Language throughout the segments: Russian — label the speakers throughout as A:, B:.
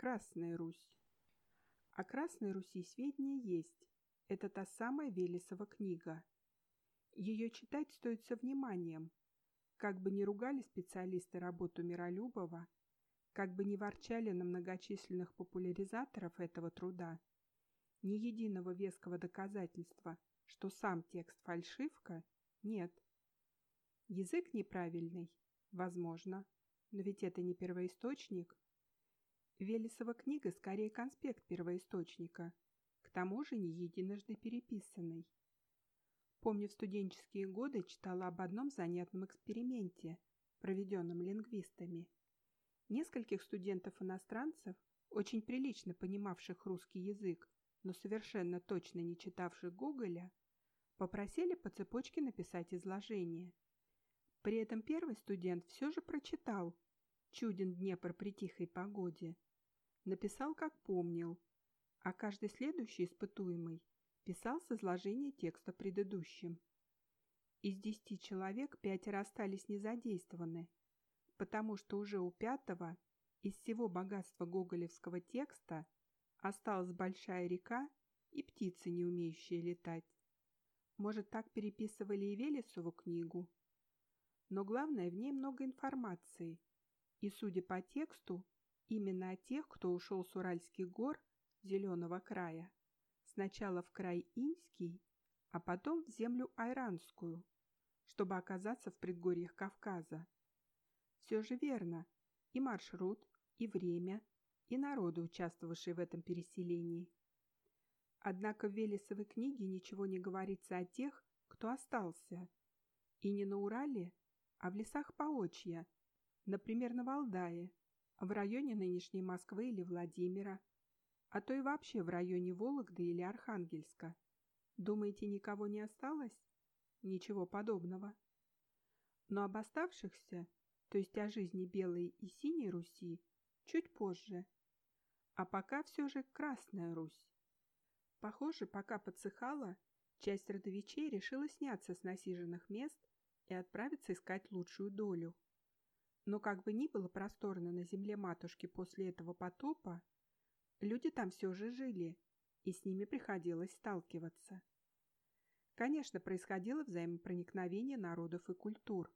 A: Красная Русь. О Красной Руси сведения есть. Это та самая Велесова книга. Ее читать стоит со вниманием. Как бы ни ругали специалисты работу Миролюбова, как бы ни ворчали на многочисленных популяризаторов этого труда, ни единого веского доказательства, что сам текст фальшивка, нет. Язык неправильный? Возможно. Но ведь это не первоисточник. Велесова книга скорее конспект первоисточника, к тому же не единожды переписанный. Помню, в студенческие годы читала об одном занятном эксперименте, проведенном лингвистами. Нескольких студентов-иностранцев, очень прилично понимавших русский язык, но совершенно точно не читавших Гоголя, попросили по цепочке написать изложение. При этом первый студент все же прочитал «Чуден Днепр при тихой погоде». Написал, как помнил, а каждый следующий испытуемый писал с изложения текста предыдущим. Из десяти человек пятеро остались незадействованы, потому что уже у пятого из всего богатства гоголевского текста осталась большая река и птицы, не умеющие летать. Может, так переписывали и Велесову книгу? Но главное, в ней много информации. И, судя по тексту, именно о тех, кто ушел с Уральских гор, Зеленого края, сначала в край Инский, а потом в землю Айранскую, чтобы оказаться в предгорьях Кавказа. Все же верно, и маршрут, и время, и народы, участвовавшие в этом переселении. Однако в Велесовой книге ничего не говорится о тех, кто остался, и не на Урале, а в лесах Поочья, например, на Валдае, в районе нынешней Москвы или Владимира, а то и вообще в районе Вологды или Архангельска. Думаете, никого не осталось? Ничего подобного. Но об оставшихся, то есть о жизни Белой и Синей Руси, чуть позже. А пока все же Красная Русь. Похоже, пока подсыхала, часть родовичей решила сняться с насиженных мест и отправиться искать лучшую долю. Но как бы ни было просторно на земле матушки после этого потопа, люди там все же жили, и с ними приходилось сталкиваться. Конечно, происходило взаимопроникновение народов и культур.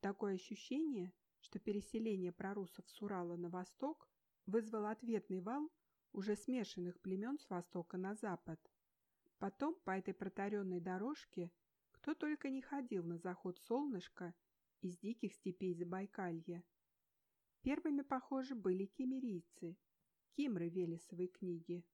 A: Такое ощущение, что переселение прорусов с Урала на восток вызвало ответный вал уже смешанных племен с востока на запад. Потом по этой протаренной дорожке кто только не ходил на заход солнышка из диких степей Забайкалья. Первыми, похоже, были кемерийцы, кимры Велесовой книги.